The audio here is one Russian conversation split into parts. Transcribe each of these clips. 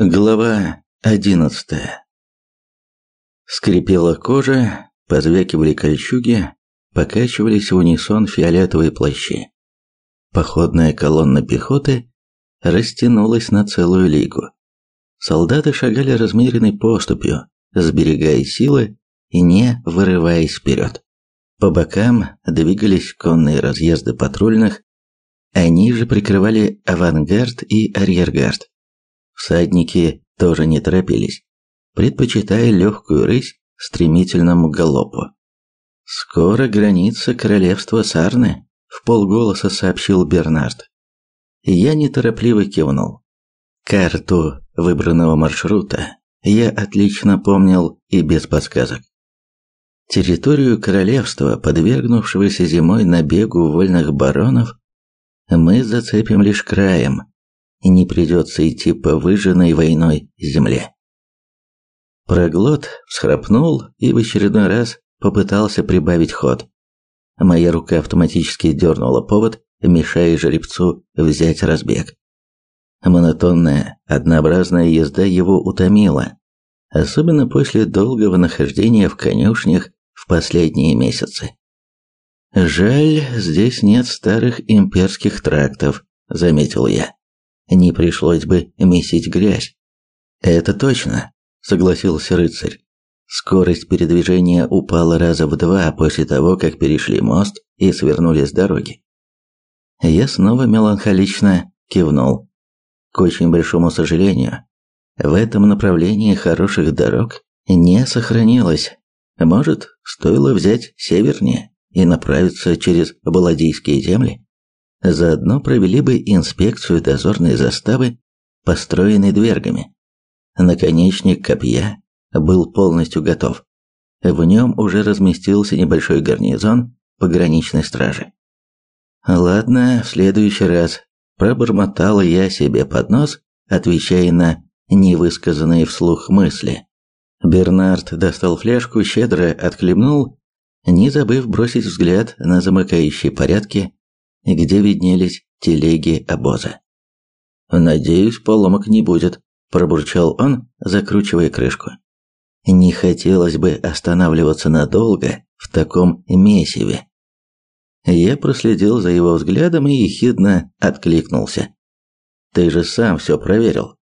Глава одиннадцатая. Скрипела кожа, позвякивали кольчуги, покачивались в унисон фиолетовые плащи. Походная колонна пехоты растянулась на целую лигу. Солдаты шагали размеренной поступью, сберегая силы и не вырываясь вперед. По бокам двигались конные разъезды патрульных, они же прикрывали авангард и арьергард. Всадники тоже не торопились, предпочитая легкую рысь стремительному галопу. «Скоро граница королевства Сарны», – в полголоса сообщил Бернард. Я неторопливо кивнул. Карту выбранного маршрута я отлично помнил и без подсказок. Территорию королевства, подвергнувшегося зимой набегу вольных баронов, мы зацепим лишь краем, и не придется идти по выжженной войной земле. Проглот всхрапнул и в очередной раз попытался прибавить ход. Моя рука автоматически дернула повод, мешая жеребцу взять разбег. Монотонная, однообразная езда его утомила, особенно после долгого нахождения в конюшнях в последние месяцы. «Жаль, здесь нет старых имперских трактов», — заметил я не пришлось бы месить грязь. Это точно, согласился рыцарь. Скорость передвижения упала раза в два после того, как перешли мост и свернули с дороги. Я снова меланхолично кивнул. К очень большому сожалению, в этом направлении хороших дорог не сохранилось. Может, стоило взять севернее и направиться через Баладийские земли? Заодно провели бы инспекцию дозорной заставы, построенной двергами. Наконечник копья был полностью готов. В нем уже разместился небольшой гарнизон пограничной стражи. Ладно, в следующий раз пробормотал я себе под нос, отвечая на невысказанные вслух мысли. Бернард достал фляжку, щедро отхлебнул, не забыв бросить взгляд на замыкающие порядки где виднелись телеги обоза. «Надеюсь, поломок не будет», – пробурчал он, закручивая крышку. «Не хотелось бы останавливаться надолго в таком месиве». Я проследил за его взглядом и ехидно откликнулся. «Ты же сам все проверил.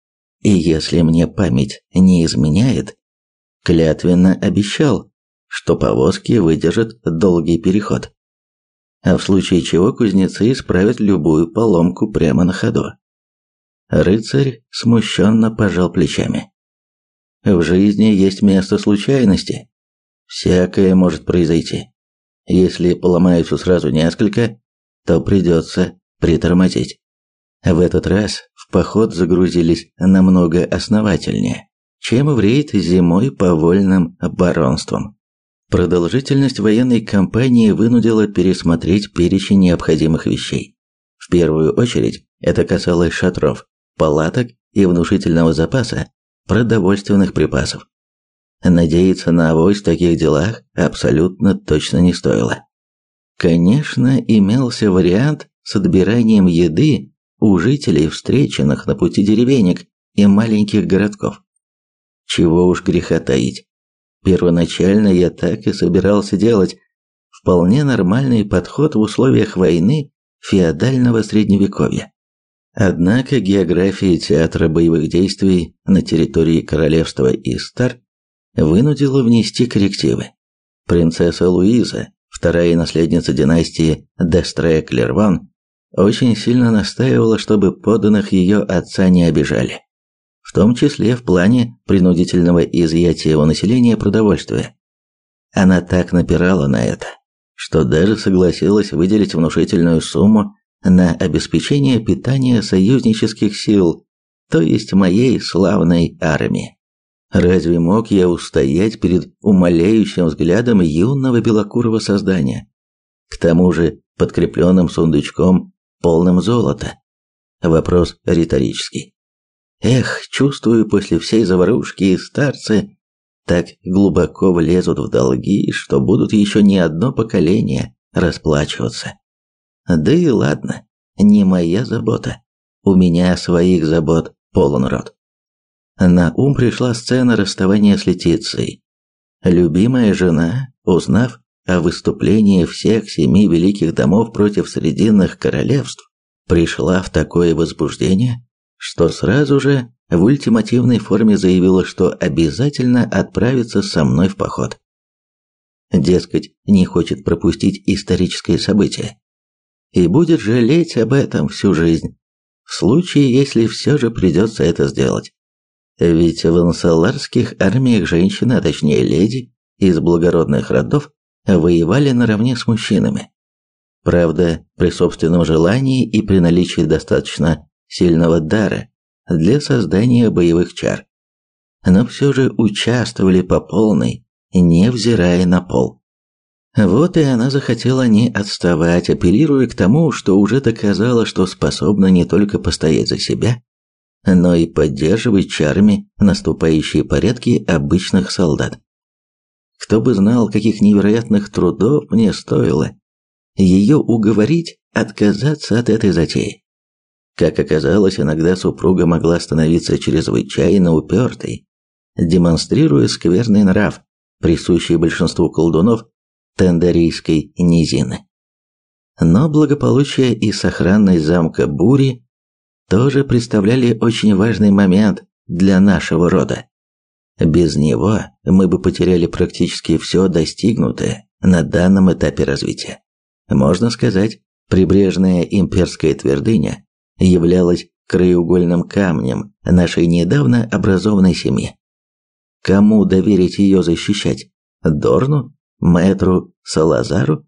И если мне память не изменяет, клятвенно обещал, что повозки выдержат долгий переход а в случае чего кузнецы исправят любую поломку прямо на ходу. Рыцарь смущенно пожал плечами. В жизни есть место случайности. Всякое может произойти. Если поломаются сразу несколько, то придется притормозить. В этот раз в поход загрузились намного основательнее, чем в рейд зимой по вольным баронствам. Продолжительность военной кампании вынудила пересмотреть перечень необходимых вещей. В первую очередь это касалось шатров, палаток и внушительного запаса продовольственных припасов. Надеяться на авось в таких делах абсолютно точно не стоило. Конечно, имелся вариант с отбиранием еды у жителей встреченных на пути деревенек и маленьких городков. Чего уж греха таить. Первоначально я так и собирался делать. Вполне нормальный подход в условиях войны феодального средневековья. Однако география театра боевых действий на территории королевства Истар вынудила внести коррективы. Принцесса Луиза, вторая наследница династии Дестрея Клерван, очень сильно настаивала, чтобы подданных ее отца не обижали в том числе в плане принудительного изъятия у населения продовольствия. Она так напирала на это, что даже согласилась выделить внушительную сумму на обеспечение питания союзнических сил, то есть моей славной армии. Разве мог я устоять перед умоляющим взглядом юного белокурого создания? К тому же подкрепленным сундучком, полным золота. Вопрос риторический. Эх, чувствую, после всей заварушки и старцы так глубоко влезут в долги, что будут еще не одно поколение расплачиваться. Да и ладно, не моя забота. У меня своих забот полон рот. на ум пришла сцена расставания с Летицией. Любимая жена, узнав о выступлении всех семи великих домов против срединных королевств, пришла в такое возбуждение, что сразу же в ультимативной форме заявила, что обязательно отправится со мной в поход. Дескать, не хочет пропустить историческое событие. И будет жалеть об этом всю жизнь, в случае, если все же придется это сделать. Ведь в ансаларских армиях женщины, а точнее леди, из благородных родов, воевали наравне с мужчинами. Правда, при собственном желании и при наличии достаточно сильного дара для создания боевых чар. Но все же участвовали по полной, невзирая на пол. Вот и она захотела не отставать, апеллируя к тому, что уже доказала, что способна не только постоять за себя, но и поддерживать чарами наступающие порядки обычных солдат. Кто бы знал, каких невероятных трудов мне стоило ее уговорить отказаться от этой затеи. Как оказалось, иногда супруга могла становиться чрезвычайно упертой, демонстрируя скверный нрав, присущий большинству колдунов Тендарийской низины. Но благополучие и сохранность замка Бури тоже представляли очень важный момент для нашего рода. Без него мы бы потеряли практически все достигнутое на данном этапе развития. Можно сказать, прибрежная имперская твердыня являлась краеугольным камнем нашей недавно образованной семьи. Кому доверить ее защищать? Дорну? Мэтру? Салазару?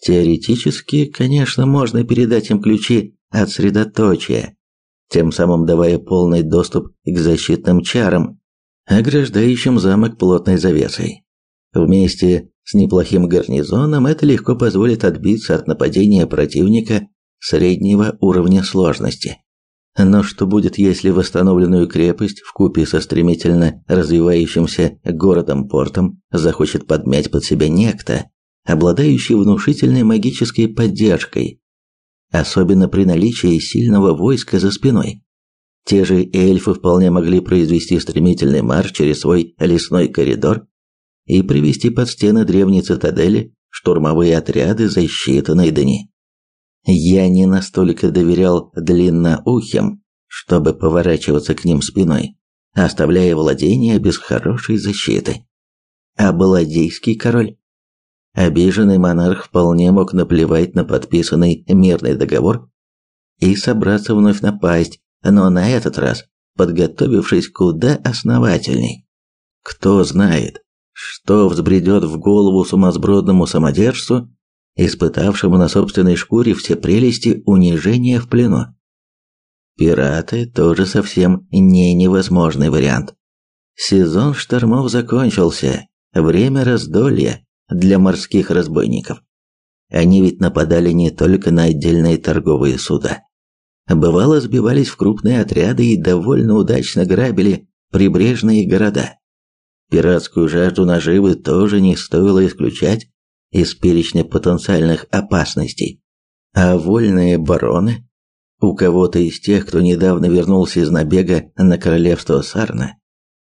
Теоретически, конечно, можно передать им ключи от средоточия, тем самым давая полный доступ к защитным чарам, ограждающим замок плотной завесой. Вместе с неплохим гарнизоном это легко позволит отбиться от нападения противника среднего уровня сложности. Но что будет, если восстановленную крепость в купе со стремительно развивающимся городом-портом захочет подмять под себя некто, обладающий внушительной магической поддержкой, особенно при наличии сильного войска за спиной? Те же эльфы вполне могли произвести стремительный марш через свой лесной коридор и привести под стены древней цитадели штурмовые отряды за считанные дни. Я не настолько доверял длинноухим, чтобы поворачиваться к ним спиной, оставляя владения без хорошей защиты. А Баладейский король? Обиженный монарх вполне мог наплевать на подписанный мирный договор и собраться вновь напасть, но на этот раз подготовившись куда основательней. Кто знает, что взбредет в голову сумасбродному самодержцу, испытавшему на собственной шкуре все прелести унижения в плену. Пираты тоже совсем не невозможный вариант. Сезон штормов закончился, время раздолья для морских разбойников. Они ведь нападали не только на отдельные торговые суда. Бывало сбивались в крупные отряды и довольно удачно грабили прибрежные города. Пиратскую жажду наживы тоже не стоило исключать из перечня потенциальных опасностей. А вольные бароны, у кого-то из тех, кто недавно вернулся из набега на королевство Сарна,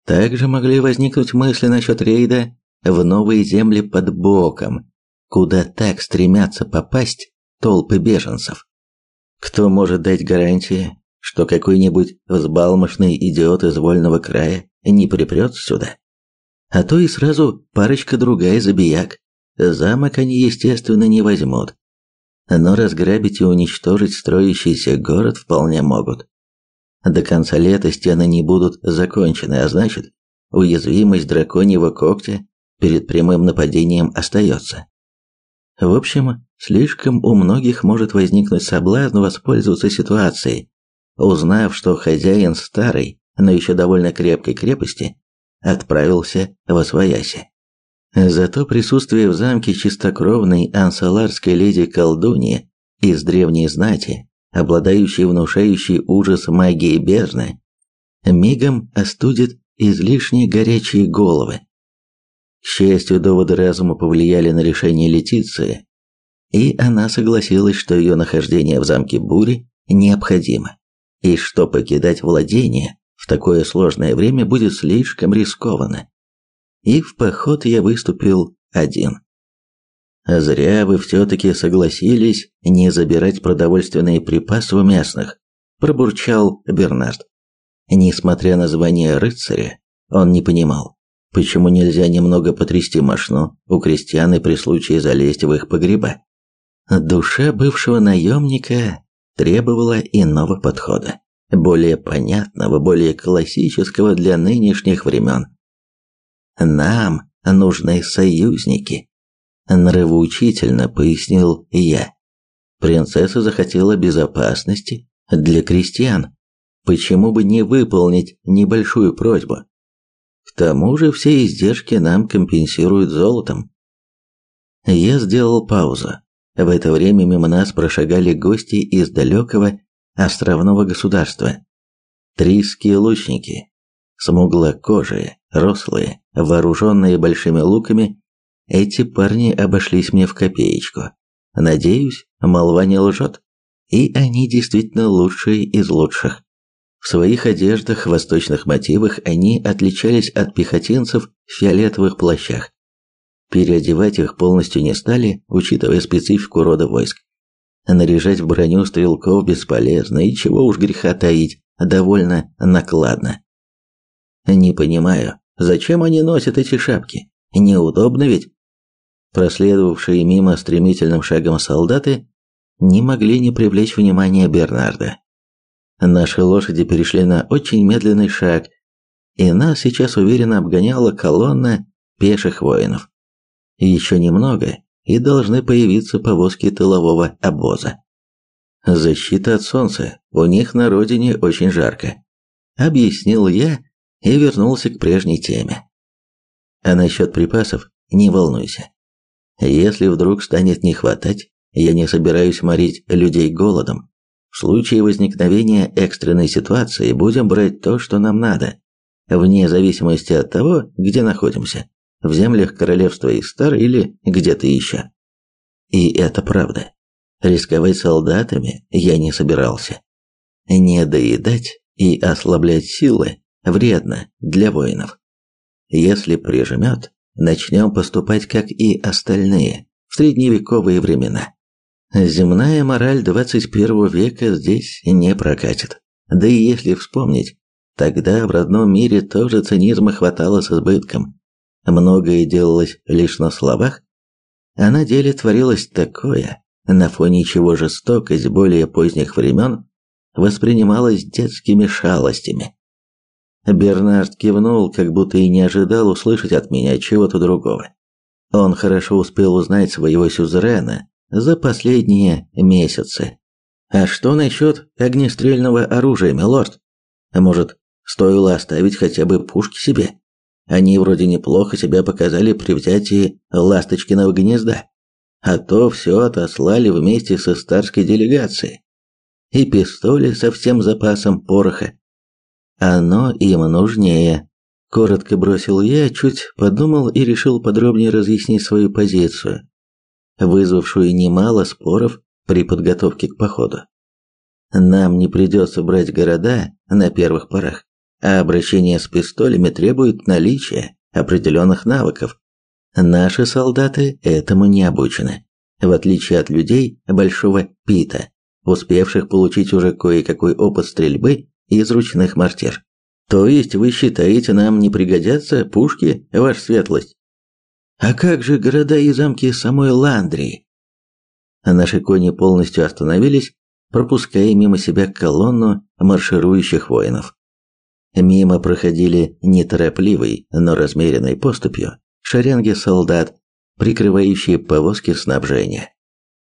также могли возникнуть мысли насчет рейда в новые земли под боком, куда так стремятся попасть толпы беженцев. Кто может дать гарантии, что какой-нибудь взбалмошный идиот из вольного края не припрется сюда? а то и сразу парочка-другая забияк. Замок они, естественно, не возьмут. Но разграбить и уничтожить строящийся город вполне могут. До конца лета стены не будут закончены, а значит, уязвимость драконьего когтя перед прямым нападением остается. В общем, слишком у многих может возникнуть соблазн воспользоваться ситуацией, узнав, что хозяин старой, но еще довольно крепкой крепости отправился в Освояси. Зато присутствие в замке чистокровной ансаларской леди-колдуньи из древней знати, обладающей внушающей ужас магией бездны, мигом остудит излишне горячие головы. К счастью, доводы разума повлияли на решение Летиции, и она согласилась, что ее нахождение в замке Бури необходимо, и что покидать владение в такое сложное время будет слишком рискованно. И в поход я выступил один. «Зря вы все-таки согласились не забирать продовольственные припасы у местных», – пробурчал Бернард. Несмотря на звание рыцаря, он не понимал, почему нельзя немного потрясти мошну у крестьян и при случае залезть в их погреба. Душа бывшего наемника требовала иного подхода, более понятного, более классического для нынешних времен. Нам нужны союзники, нравоучительно пояснил я. Принцесса захотела безопасности для крестьян. Почему бы не выполнить небольшую просьбу? К тому же все издержки нам компенсируют золотом. Я сделал паузу. В это время мимо нас прошагали гости из далекого островного государства. Трийские лучники, смуглокожие, рослые, вооруженные большими луками эти парни обошлись мне в копеечку. Надеюсь, молва не лжет. И они действительно лучшие из лучших. В своих одеждах, восточных мотивах они отличались от пехотинцев в фиолетовых плащах. Переодевать их полностью не стали, учитывая специфику рода войск. Наряжать в броню стрелков бесполезно, и чего уж греха таить, довольно накладно. Не понимаю, зачем они носят эти шапки? Неудобно ведь? Проследовавшие мимо стремительным шагом солдаты не могли не привлечь внимания Бернарда. Наши лошади перешли на очень медленный шаг, и нас сейчас уверенно обгоняла колонна пеших воинов. Еще немного, и должны появиться повозки тылового обоза. Защита от солнца, у них на родине очень жарко, объяснил я и вернулся к прежней теме. А насчет припасов не волнуйся. Если вдруг станет не хватать, я не собираюсь морить людей голодом. В случае возникновения экстренной ситуации будем брать то, что нам надо, вне зависимости от того, где находимся, в землях королевства Истар или где-то еще. И это правда. Рисковать солдатами я не собирался. Не доедать и ослаблять силы вредно для воинов. Если прижмет, начнем поступать как и остальные в средневековые времена. Земная мораль 21 века здесь не прокатит. Да и если вспомнить, тогда в родном мире тоже цинизма хватало с избытком. Многое делалось лишь на словах, а на деле творилось такое, на фоне чего жестокость более поздних времен воспринималась детскими шалостями. Бернард кивнул, как будто и не ожидал услышать от меня чего-то другого. Он хорошо успел узнать своего сюзерена за последние месяцы. А что насчет огнестрельного оружия, милорд? Может, стоило оставить хотя бы пушки себе? Они вроде неплохо себя показали при взятии Ласточкиного гнезда. А то все отослали вместе со старской делегацией. И пистоли со всем запасом пороха, оно им нужнее. Коротко бросил я, чуть подумал и решил подробнее разъяснить свою позицию, вызвавшую немало споров при подготовке к походу. Нам не придется брать города на первых порах, а обращение с пистолями требует наличия определенных навыков. Наши солдаты этому не обучены, в отличие от людей большого пита, успевших получить уже кое-какой опыт стрельбы из ручных мортир. То есть вы считаете, нам не пригодятся пушки, ваша светлость? А как же города и замки самой Ландрии? Наши кони полностью остановились, пропуская мимо себя колонну марширующих воинов. Мимо проходили неторопливой, но размеренной поступью шеренги солдат, прикрывающие повозки снабжения.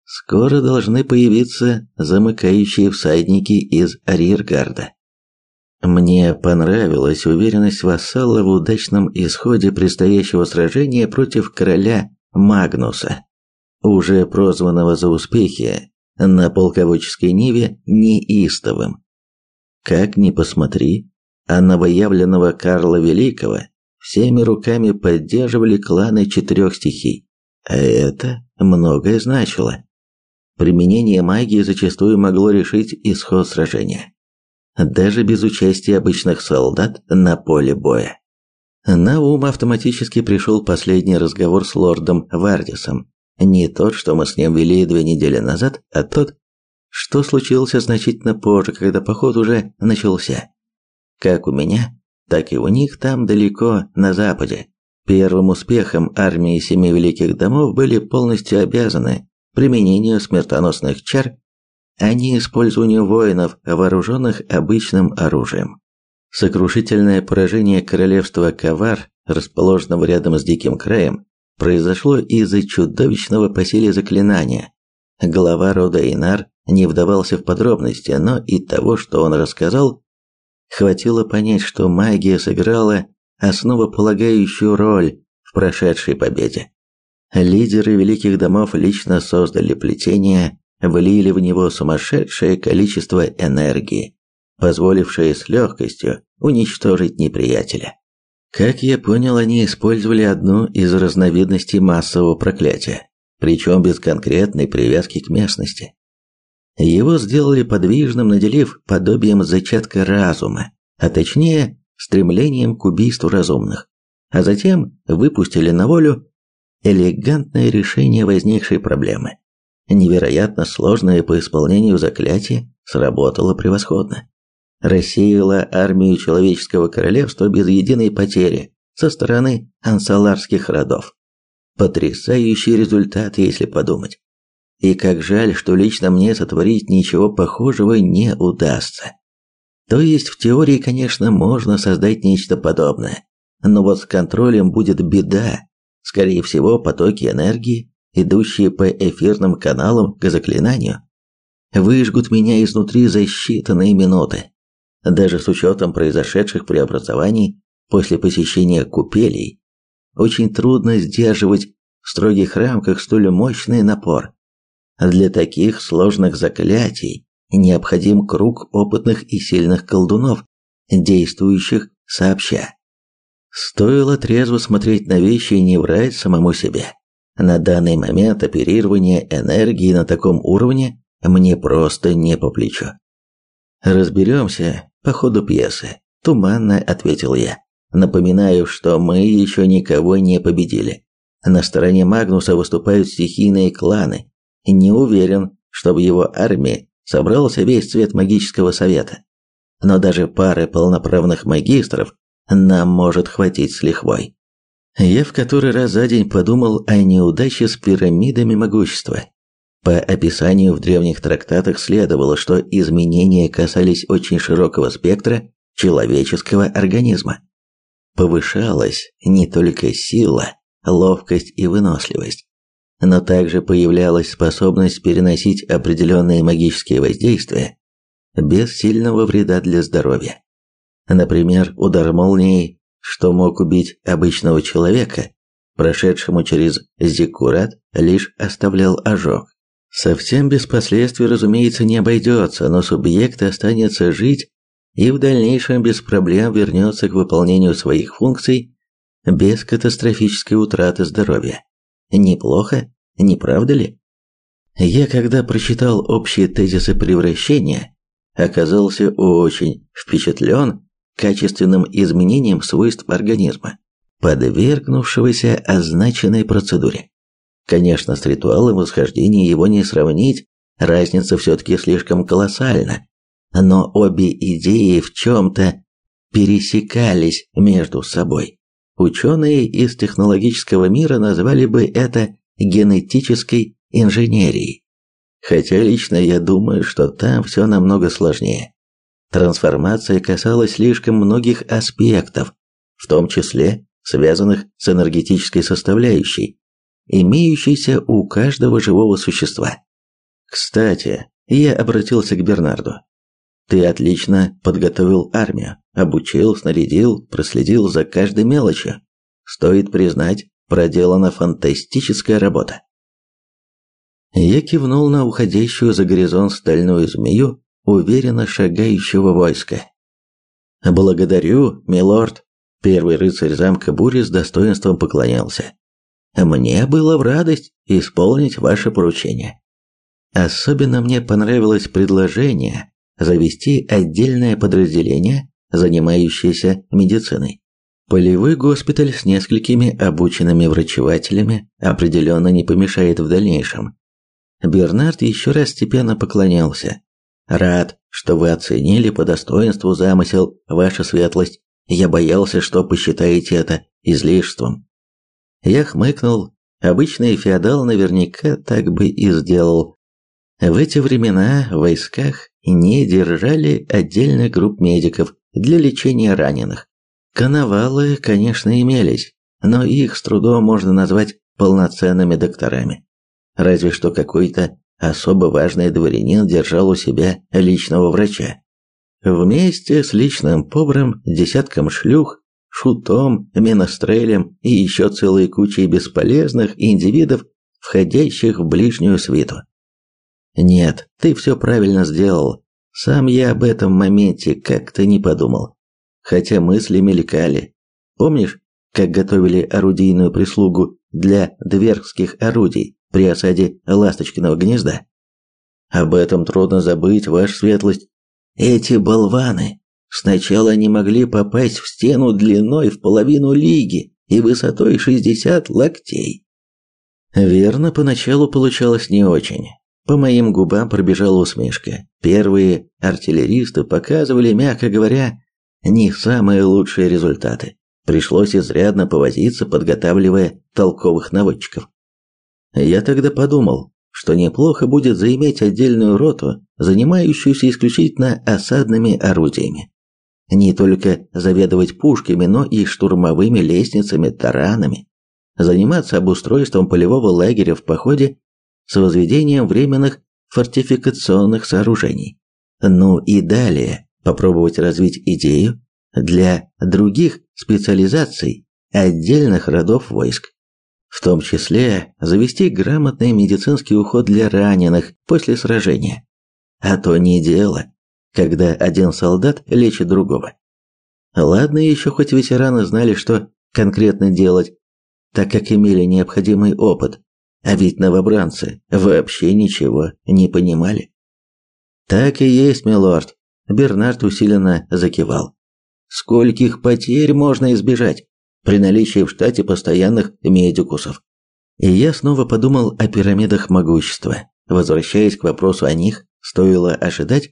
Скоро должны появиться замыкающие всадники из арьергарда. Мне понравилась уверенность вассала в удачном исходе предстоящего сражения против короля Магнуса, уже прозванного за успехи на полководческой ниве неистовым. Как ни посмотри, а новоявленного Карла Великого всеми руками поддерживали кланы четырех стихий, а это многое значило. Применение магии зачастую могло решить исход сражения. Даже без участия обычных солдат на поле боя. На ум автоматически пришел последний разговор с лордом Вардисом. Не тот, что мы с ним вели две недели назад, а тот, что случился значительно позже, когда поход уже начался. Как у меня, так и у них там далеко на западе. Первым успехом армии Семи Великих Домов были полностью обязаны применению смертоносных чар, а не использованию воинов, вооруженных обычным оружием. Сокрушительное поражение королевства Кавар, расположенного рядом с Диким краем, произошло из-за чудовищного по силе заклинания. Глава рода Инар не вдавался в подробности, но и того, что он рассказал, хватило понять, что магия сыграла основополагающую роль в прошедшей победе. Лидеры великих домов лично создали плетение, влили в него сумасшедшее количество энергии, позволившее с легкостью уничтожить неприятеля. Как я понял, они использовали одну из разновидностей массового проклятия, причем без конкретной привязки к местности. Его сделали подвижным, наделив подобием зачатка разума, а точнее стремлением к убийству разумных, а затем выпустили на волю элегантное решение возникшей проблемы. Невероятно сложное по исполнению заклятие сработало превосходно. Рассеяло армию человеческого королевства без единой потери со стороны ансаларских родов. Потрясающий результат, если подумать. И как жаль, что лично мне сотворить ничего похожего не удастся. То есть в теории, конечно, можно создать нечто подобное, но вот с контролем будет беда. Скорее всего, потоки энергии, идущие по эфирным каналам к заклинанию, выжгут меня изнутри за считанные минуты. Даже с учетом произошедших преобразований после посещения купелей, очень трудно сдерживать в строгих рамках столь мощный напор. Для таких сложных заклятий необходим круг опытных и сильных колдунов, действующих сообща. Стоило трезво смотреть на вещи и не врать самому себе. На данный момент оперирование энергией на таком уровне мне просто не по плечу. Разберемся по ходу пьесы, туманно ответил я. Напоминаю, что мы еще никого не победили. На стороне Магнуса выступают стихийные кланы. Не уверен, что в его армии собрался весь цвет магического совета. Но даже пары полноправных магистров нам может хватить с лихвой. Я в который раз за день подумал о неудаче с пирамидами могущества. По описанию в древних трактатах следовало, что изменения касались очень широкого спектра человеческого организма. Повышалась не только сила, ловкость и выносливость, но также появлялась способность переносить определенные магические воздействия без сильного вреда для здоровья. Например, удар молнии, что мог убить обычного человека, прошедшему через зиккурат, лишь оставлял ожог. Совсем без последствий, разумеется, не обойдется, но субъект останется жить и в дальнейшем без проблем вернется к выполнению своих функций без катастрофической утраты здоровья. Неплохо, не правда ли? Я, когда прочитал общие тезисы превращения, оказался очень впечатлен качественным изменением свойств организма, подвергнувшегося означенной процедуре. Конечно, с ритуалом восхождения его не сравнить, разница все-таки слишком колоссальна, но обе идеи в чем-то пересекались между собой. Ученые из технологического мира назвали бы это генетической инженерией. Хотя лично я думаю, что там все намного сложнее. Трансформация касалась слишком многих аспектов, в том числе связанных с энергетической составляющей, имеющейся у каждого живого существа. Кстати, я обратился к Бернарду. Ты отлично подготовил армию, обучил, снарядил, проследил за каждой мелочью. Стоит признать, проделана фантастическая работа. Я кивнул на уходящую за горизонт стальную змею, уверенно шагающего войска. «Благодарю, милорд!» Первый рыцарь замка Бури с достоинством поклонялся. «Мне было в радость исполнить ваше поручение. Особенно мне понравилось предложение завести отдельное подразделение, занимающееся медициной. Полевой госпиталь с несколькими обученными врачевателями определенно не помешает в дальнейшем. Бернард еще раз степенно поклонялся. Рад, что вы оценили по достоинству замысел, ваша светлость. Я боялся, что посчитаете это излишеством. Я хмыкнул. Обычный феодал наверняка так бы и сделал. В эти времена в войсках не держали отдельных групп медиков для лечения раненых. Коновалы, конечно, имелись, но их с трудом можно назвать полноценными докторами. Разве что какой-то особо важный дворянин держал у себя личного врача. Вместе с личным поваром, десятком шлюх, шутом, менестрелем и еще целой кучей бесполезных индивидов, входящих в ближнюю свиту. Нет, ты все правильно сделал. Сам я об этом моменте как-то не подумал. Хотя мысли мелькали. Помнишь, как готовили орудийную прислугу для дверских орудий? При осаде Ласточкиного гнезда. Об этом трудно забыть, ваша светлость. Эти болваны сначала не могли попасть в стену длиной в половину лиги и высотой 60 локтей. Верно, поначалу получалось не очень. По моим губам пробежала усмешка. Первые артиллеристы показывали, мягко говоря, не самые лучшие результаты. Пришлось изрядно повозиться, подготавливая толковых наводчиков. Я тогда подумал, что неплохо будет заиметь отдельную роту, занимающуюся исключительно осадными орудиями. Не только заведовать пушками, но и штурмовыми лестницами, таранами. Заниматься обустройством полевого лагеря в походе с возведением временных фортификационных сооружений. Ну и далее попробовать развить идею для других специализаций отдельных родов войск в том числе завести грамотный медицинский уход для раненых после сражения. А то не дело, когда один солдат лечит другого. Ладно еще хоть ветераны знали, что конкретно делать, так как имели необходимый опыт, а ведь новобранцы вообще ничего не понимали. Так и есть, милорд. Бернард усиленно закивал. Скольких потерь можно избежать? При наличии в штате постоянных медикусов. И я снова подумал о пирамидах могущества. Возвращаясь к вопросу о них, стоило ожидать,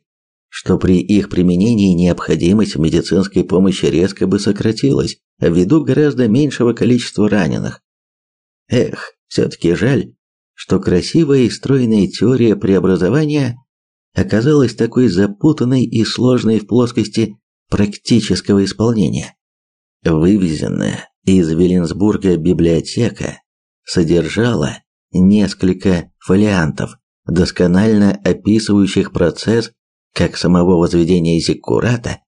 что при их применении необходимость медицинской помощи резко бы сократилась, ввиду гораздо меньшего количества раненых. Эх, все-таки жаль, что красивая и стройная теория преобразования оказалась такой запутанной и сложной в плоскости практического исполнения. Вывезенная из Виленсбурга библиотека содержала несколько фолиантов, досконально описывающих процесс как самого возведения зиккурата,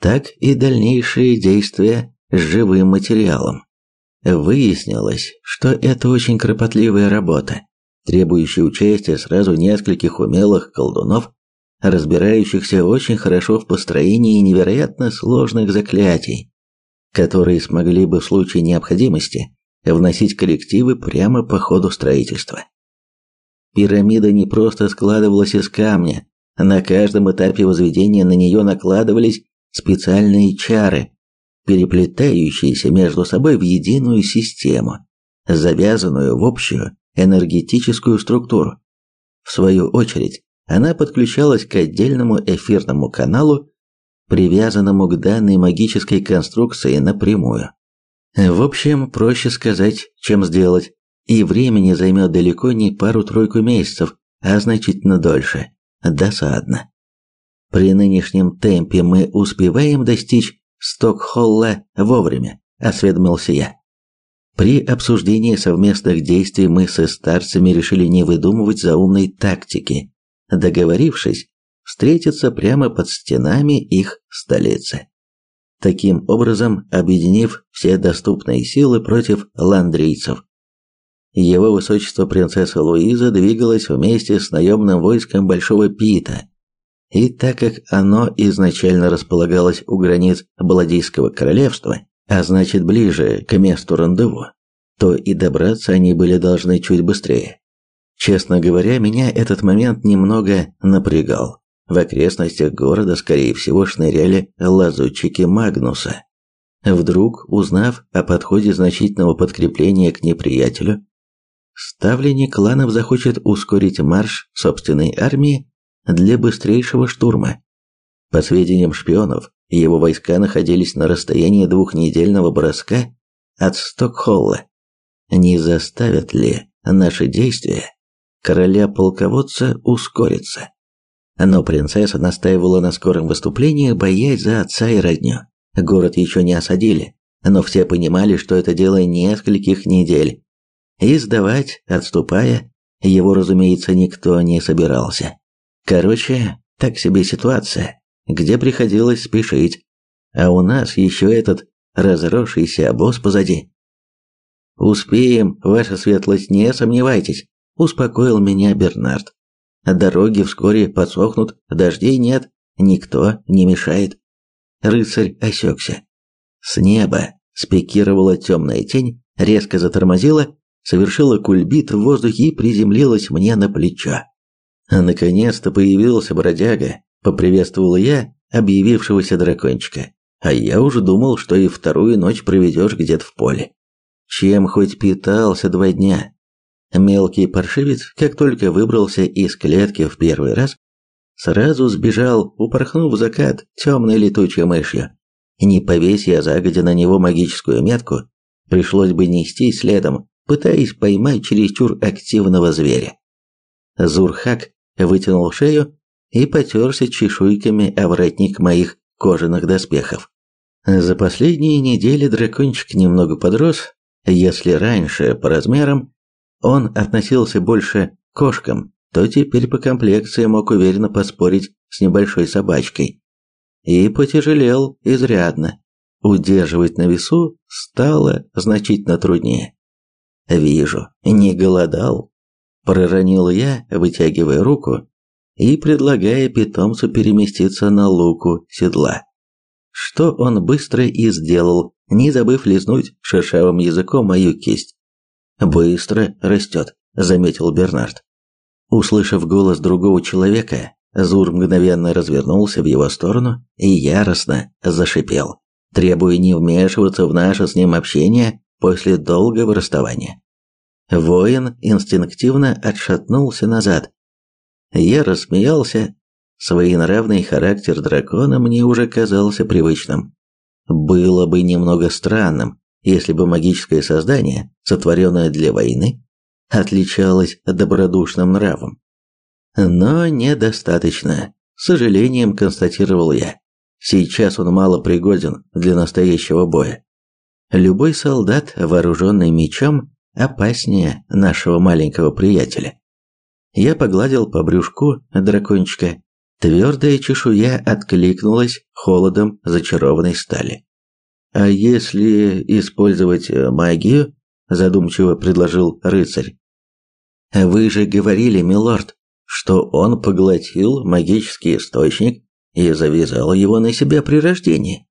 так и дальнейшие действия с живым материалом. Выяснилось, что это очень кропотливая работа, требующая участия сразу нескольких умелых колдунов, разбирающихся очень хорошо в построении невероятно сложных заклятий, которые смогли бы в случае необходимости вносить коррективы прямо по ходу строительства. Пирамида не просто складывалась из камня, на каждом этапе возведения на нее накладывались специальные чары, переплетающиеся между собой в единую систему, завязанную в общую энергетическую структуру. В свою очередь, она подключалась к отдельному эфирному каналу привязанному к данной магической конструкции напрямую. В общем, проще сказать, чем сделать, и времени займет далеко не пару-тройку месяцев, а значительно дольше. Досадно. При нынешнем темпе мы успеваем достичь Стокхолла вовремя, осведомился я. При обсуждении совместных действий мы со старцами решили не выдумывать заумной тактики. Договорившись, встретиться прямо под стенами их столицы. Таким образом, объединив все доступные силы против ландрийцев. Его высочество принцесса Луиза двигалась вместе с наемным войском Большого Пита, и так как оно изначально располагалось у границ Баладийского королевства, а значит ближе к месту рандеву, то и добраться они были должны чуть быстрее. Честно говоря, меня этот момент немного напрягал. В окрестностях города, скорее всего, шныряли лазутчики Магнуса. Вдруг, узнав о подходе значительного подкрепления к неприятелю, ставленник кланов захочет ускорить марш собственной армии для быстрейшего штурма. По сведениям шпионов, его войска находились на расстоянии двухнедельного броска от Стокхолла. Не заставят ли наши действия короля-полководца ускориться? Но принцесса настаивала на скором выступлении, боясь за отца и родню. Город еще не осадили, но все понимали, что это дело нескольких недель. И сдавать, отступая, его, разумеется, никто не собирался. Короче, так себе ситуация, где приходилось спешить. А у нас еще этот разросшийся обоз позади. «Успеем, ваша светлость, не сомневайтесь», – успокоил меня Бернард. Дороги вскоре подсохнут, дождей нет, никто не мешает. Рыцарь осекся. С неба спикировала темная тень, резко затормозила, совершила кульбит в воздухе и приземлилась мне на плечо. Наконец-то появился бродяга, поприветствовал я объявившегося дракончика. А я уже думал, что и вторую ночь проведешь где-то в поле. Чем хоть питался два дня, Мелкий паршивец, как только выбрался из клетки в первый раз, сразу сбежал, упорхнув в закат темной летучей мышью. Не повесь я загодя на него магическую метку, пришлось бы нести следом, пытаясь поймать чересчур активного зверя. Зурхак вытянул шею и потерся чешуйками о воротник моих кожаных доспехов. За последние недели дракончик немного подрос, если раньше по размерам он относился больше к кошкам, то теперь по комплекции мог уверенно поспорить с небольшой собачкой. И потяжелел изрядно. Удерживать на весу стало значительно труднее. «Вижу, не голодал», – проронил я, вытягивая руку и предлагая питомцу переместиться на луку седла. Что он быстро и сделал, не забыв лизнуть шершавым языком мою кисть. «Быстро растет», — заметил Бернард. Услышав голос другого человека, Зур мгновенно развернулся в его сторону и яростно зашипел, требуя не вмешиваться в наше с ним общение после долгого расставания. Воин инстинктивно отшатнулся назад. Я рассмеялся. Своенравный характер дракона мне уже казался привычным. Было бы немного странным, если бы магическое создание, сотворенное для войны, отличалось добродушным нравом. Но недостаточно, с сожалением констатировал я. Сейчас он мало пригоден для настоящего боя. Любой солдат, вооруженный мечом, опаснее нашего маленького приятеля. Я погладил по брюшку дракончика. Твердая чешуя откликнулась холодом зачарованной стали. А если использовать э, магию? задумчиво предложил рыцарь. Вы же говорили, милорд, что он поглотил магический источник и завязал его на себя при рождении.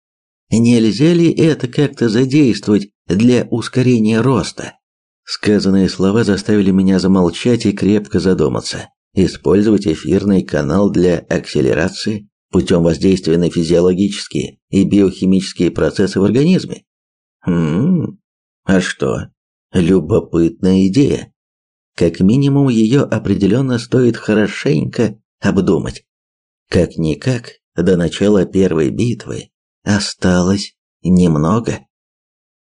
Нельзя ли это как-то задействовать для ускорения роста? Сказанные слова заставили меня замолчать и крепко задуматься. Использовать эфирный канал для акселерации путем воздействия на физиологические и биохимические процессы в организме. Хм, а что? Любопытная идея. Как минимум ее определенно стоит хорошенько обдумать. Как-никак, до начала первой битвы осталось немного.